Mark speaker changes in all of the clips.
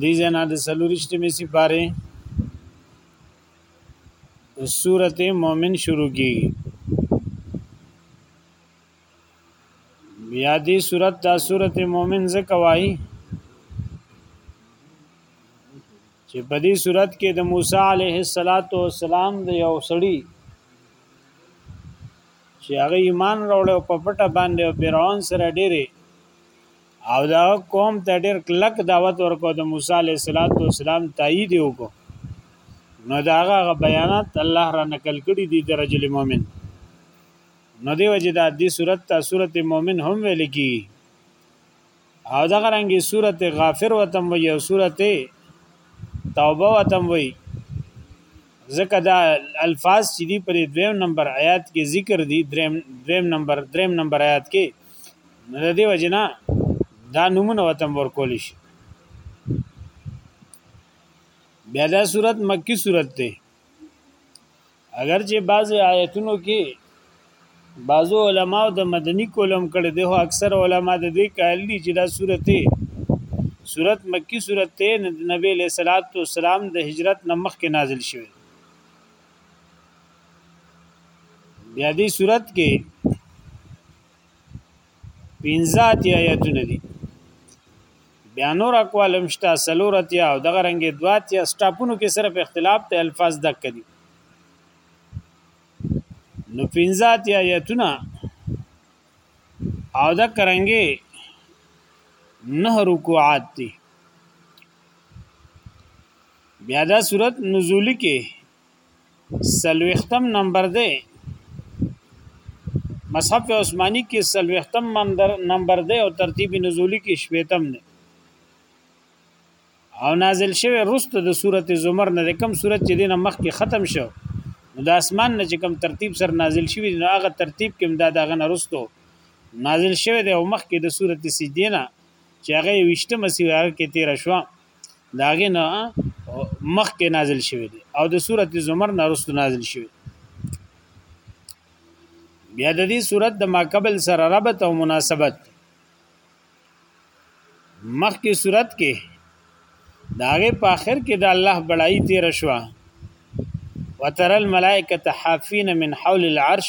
Speaker 1: دی جنا د سلورشتمې سپاره سورته مؤمن شروع کی بیا دې صورت دا صورت مؤمن زکوای چې په دې صورت کې د موسی عليه السلام د یو سړی چې هغه ایمان راوړ او په پټه باندې فرعون سره ډېری او دا قوم ته ډیر کلک دعوت ورکو د موسی علیه السلام تایید وکړو نو دا هغه بیانات الله را نقل کړي دي د رجل مؤمن نو دی وجه دا دی صورت ته صورت مؤمن هم ویل کی او دا غرانګي صورت غافر وتم وی او صورت توبه وتم وی ځکه دا الفاظ چې دی پر دویم نمبر آیات کې ذکر دي دریم دریم نمبر دریم نمبر آیات کې نو د دې وجنه دا نمونه وتم ورکول شي بیا دا صورت مکی صورت دی اگر چې بعض آیتونو کې بعضو علما د مدنی کولم کړي دي هو اکثر علما د دې قائل دي چې دا صورت صورت مکی صورت ته نبی له صلوات و سلام د هجرت نمخ کې نازل شوی بیا دې صورت کې پنځه اتیا آیتونه دي بیا نور اقوال مشتا سلور اتیا او دغه رنګې دوا اتیا سټاپونو کې صرف اختلاف ته الفاظ دک دي نو پنځه اتیا آیتونه او دا کرنګي نه رکوعات دي بیا دا صورت نزولی کې سلوختم نمبر دی مصحف عثماني کې سلوختم نمبر نمبر دی او ترتیب نزولی کې شپږم دی او نازل شوی رست د سورته زمر نه کم سورته چې دینه مخ کې ختم شو نو د اسمان نه چې کم ترتیب سر نازل شوی نو هغه ترتیب کې دا دغه نه رستو نازل شوی دی او مخ کې د سورته سجدینه چې هغه وشته مسیح هغه کې تیر شو داغه نه مخ کې نازل شوی دی او د سورت زمر نه رسو نازل شوی بیا د دې سورت د ماقبل سره ربط او مناسبت مخ کې سورت کې داغه په اخر کې د الله بڑای تیر شوه وترى الملائكة حافين من حول العرش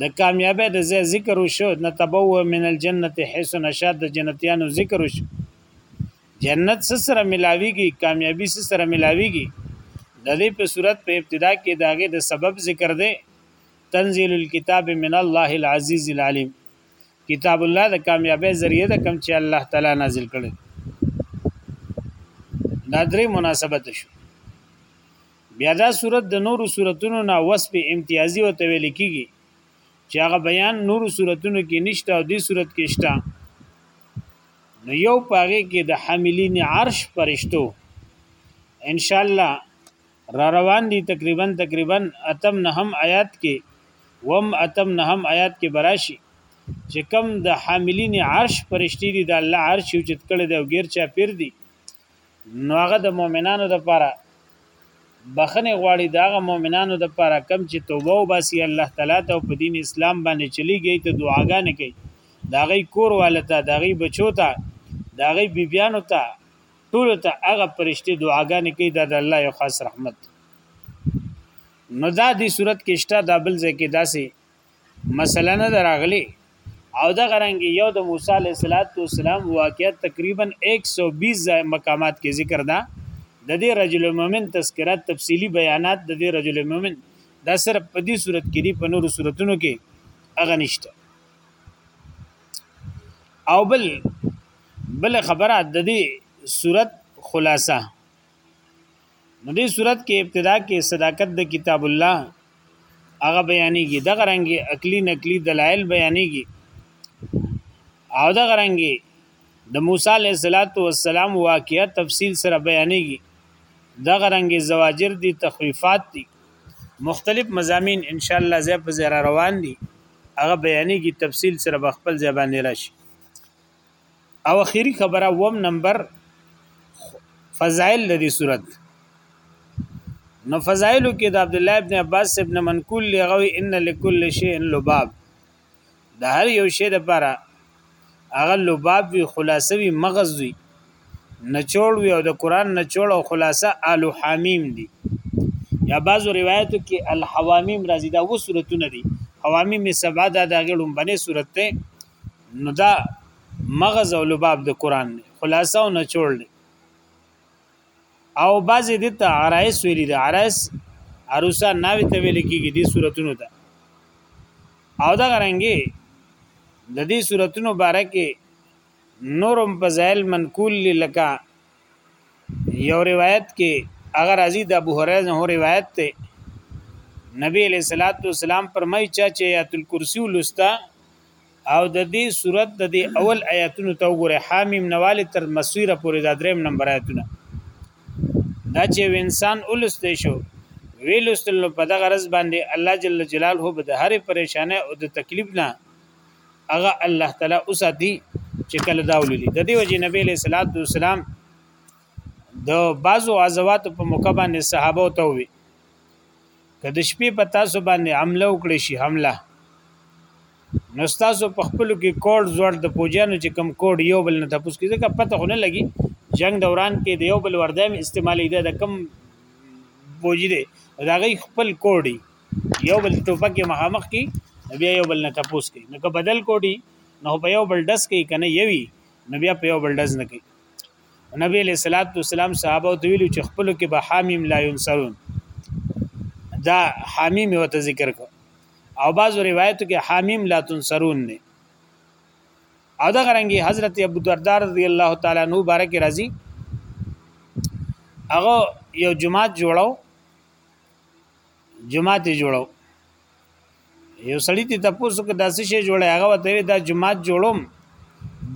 Speaker 1: د کامیابی د ځای ذکر وشو نتبوء من الجنت حيث نشاء د جنتیانو ذکر وشو جنت سره ملاویږي کامیابی سره ملاویږي د دې په صورت په ابتدا کې داغه د سبب ذکر دی تنزيل الكتاب من الله العزيز العليم کتاب الله د کامیابی ذریعہ د کم چې الله تعالی نازل کړي دا درې مناسبت شو بیا دا صورت د نورو صورتونو نه وصف امتیازي او تویل کیږي چې هغه بیان نورو صورتونو کې نشته او دې صورت کې شته نو یو پاغه کې د حاملین عرش پرشتو ان شاء الله را روان دي تقریبا تقریبا اتم نهم آیات کې وم اتم نهم آیات کې براشي چې کم د حاملین عرش پرشتي دي د الله عرش چې تکړه دی او غیر چا پیر دي نو هغه د مؤمنانو د پاره بخنه غواړي دا هغه مؤمنانو د پاره کم چې توبه او باسي الله تعالی ته په دین اسلام باندې چلیږي ته دعاګانې کوي دا غي کور والته دا غي بچو ته دا غي بیبيانو ته ټول ته هغه پرشتي دعاګانې کوي دا د الله یو خاص رحمت نو دا دی صورت کې شته دا بل ځای کې داسې مسله نه دراغلی او د غرنګ یو د موسی علیه السلام واقعیا تقریبا 120 مقامات کې ذکر ده د دې رجل مؤمن تذکرات تفصیلی بیانات د دې رجل مؤمن دا صرف په دې صورت کې دي په نورو صورتونو کې اغه نشته او بل بل خبره د دې صورت خلاصه نو دې صورت کې ابتدا کې صداقت د کتاب الله هغه بیانېږي د غرنګي عقلي نقلي دلایل بیانېږي او د غرنګي د موسی علیه السلام واقعیا تفصیل سره بیانېږي د غرنګي زواجر دي تخویفات دي مختلف مزامین ان شاء الله زه په زیرا روان دي هغه بیانېږي تفصیل سره بخپل ځبانه راشي او اخیری خبره وم نمبر فضائل د دې صورت نو فضائلو کې د عبد الله ابن عباس ابن منقول لغوي ان لكل شيء لباب د هر یو شی لپاره هغه لباب وی خلاصه وی مغز وی نچوړ وی او د قران نچوړ او خلاصه آل حامیم دی یا بعضو روایتو کې الحوامیم راځي دا و سورتونه دي حوامیم سبا دا د غړم باندې سورته نو دا مغز او لباب د قران دی خلاصه او نچوړ دی او بعضې د ته عرائس ویلي د عرائس عروسا ناوې ته ویل کېږي دې صورتونو ته او دا غرنګي د دې صورتونو باره کې نورم فضائل منقول لکه یو روایت کې اگر ازي د ابو هريره نه روایت ته نبی علیہ الصلوۃ والسلام فرمایي چې آیات الکرسی ولستا او د دې صورت د دې اول آیاتونو ته وګوره حامیم نواله تر مسیره پورې دا دریم نمبر آیاتونه دا چې انسان ولست شو ویلستل په دغه غرض باندې الله جل جلاله به د هر پریشانه او د تکلیف نه هغه الله تعالی اوساتي چې کله دا ولولي د دې وجه نبی له صلوات و سلام د بعضو عزوات په موقع باندې صحابه ته وي که د شپې په تاسو باندې عمله وکړي شي حمله نو تاسو په خپل کې کوډ زوړ د پوجانو چې کم کوډ یو بل نه تاسو کې ځکه پته خو نه لګي جنگ دوران کې د یو بل وردم استعمالي ده د کم پوجي ده دا غي خپل کوډي یو بل ټوپک یې مخامخ کی نو بیا یو بل نه تپوس کوي نو که بدل کوډي نو په یو بل ډس کوي کنه یوي نو بیا په یو بل ډس نه کوي نبی علیہ الصلوۃ والسلام صحابه ته ویلو چې خپل کې به حامیم لا ينصرون دا حامیم یو ته ذکر کو او بعض روایتو کې حامیم لا تنصرون نه او دا غرنګي حضرت ابو دردار رضی الله تعالی عنہ بارک راضی هغه یو جماعت جوړاو جمعه ته جوړو یو سړی ته تاسو کې داسې شی جوړه هغه وته دا جمعه جوړوم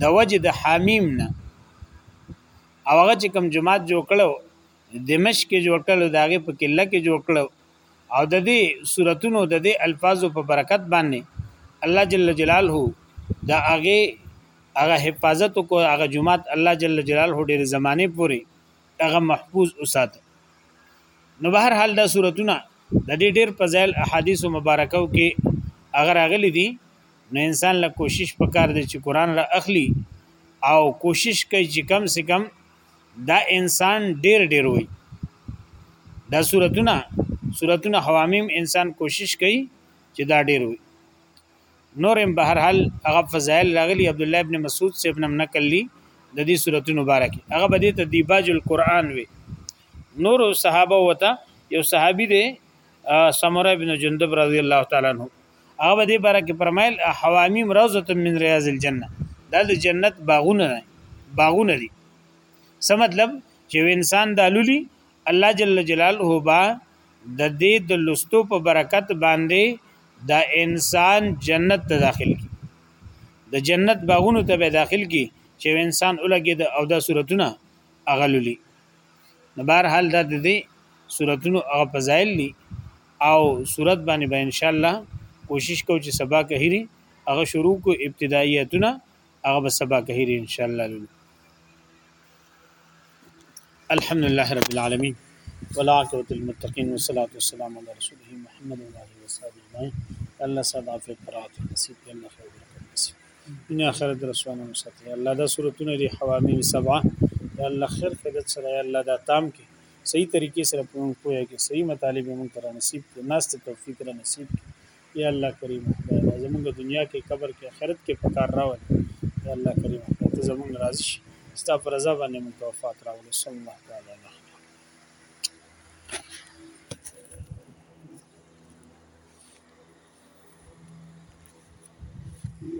Speaker 1: د وجه د حامیم نه او هغه چې کوم جمعه جوړ کړو دمشق کې جوړ کړو داغه په کله کې جوړ کړو او د دې صورتونو د دې الفاظو په برکت باندې الله جل جلاله دا هغه هغه حفاظت کو هغه جمعات الله جل جلاله ډېر زمانه پوري هغه محفوظ اوساته نو بهر حال دا صورتونه د دې ډېر په ځای احادیث مبارکاو کې اگر اغلی دي نو انسان له کوشش پکار دی چې قران را اخلي او کوشش کوي چې کم سے کم دا انسان ډېر ډېر وي دا صورتونه صورتونه حوامیم انسان کوشش کوي چې دا ډېر وي نورم به هر حال هغه فضائل راغلي عبد الله ابن مسعود سے ابن نقل لی د دې سورته مبارک هغه به دې ته دیباج القرآن وي نور صحابه وته یو صحابي دی سمره ابن جندب رضی الله تعالی عنہ هغه دې باره کې فرمایل حوامی روزه من ریاض الجنه دا د جنت باغونه باغونه دي څه مطلب چې انسان د لولي الله جل جلاله با د دې د لستو په برکت باندې دا انسان جنت ته داخل کی د جنت باغونو ته به داخل کی چې انسان الګي د او دا صورتونه اغللی نو بهر حال دا د دې صورتونو هغه فضایل دي او صورت باندې به با ان شاء الله کوشش کو چې سبا کهري هغه شروع کو ابتداییتونه هغه به سبا کوي ان شاء الله الحمد لله رب العالمين والعاقبة للمتقين والصلاة والسلام على رسوله محمد وعلى وصحبه أجمعين الله صاحب عافية برات نصيب الله خير نصيب من آخرت رسوانا مساتي الله دا سورتون لري حوامي سبعة الله خير كده سره الله دا تام كي صحیح طریقې سره په موږ پوهه کې صحیح مطالب موږ تر نصیب کې ناست توفیق را نصیب کې یا الله کریم خدای دا زمونږ دنیا کې قبر کې آخرت کې پکار راول یا الله کریم خدای ته زمونږ راضي شي ستا پر رضا باندې مونږ ته وفات راول صلی الله تعالی علیه Yeah.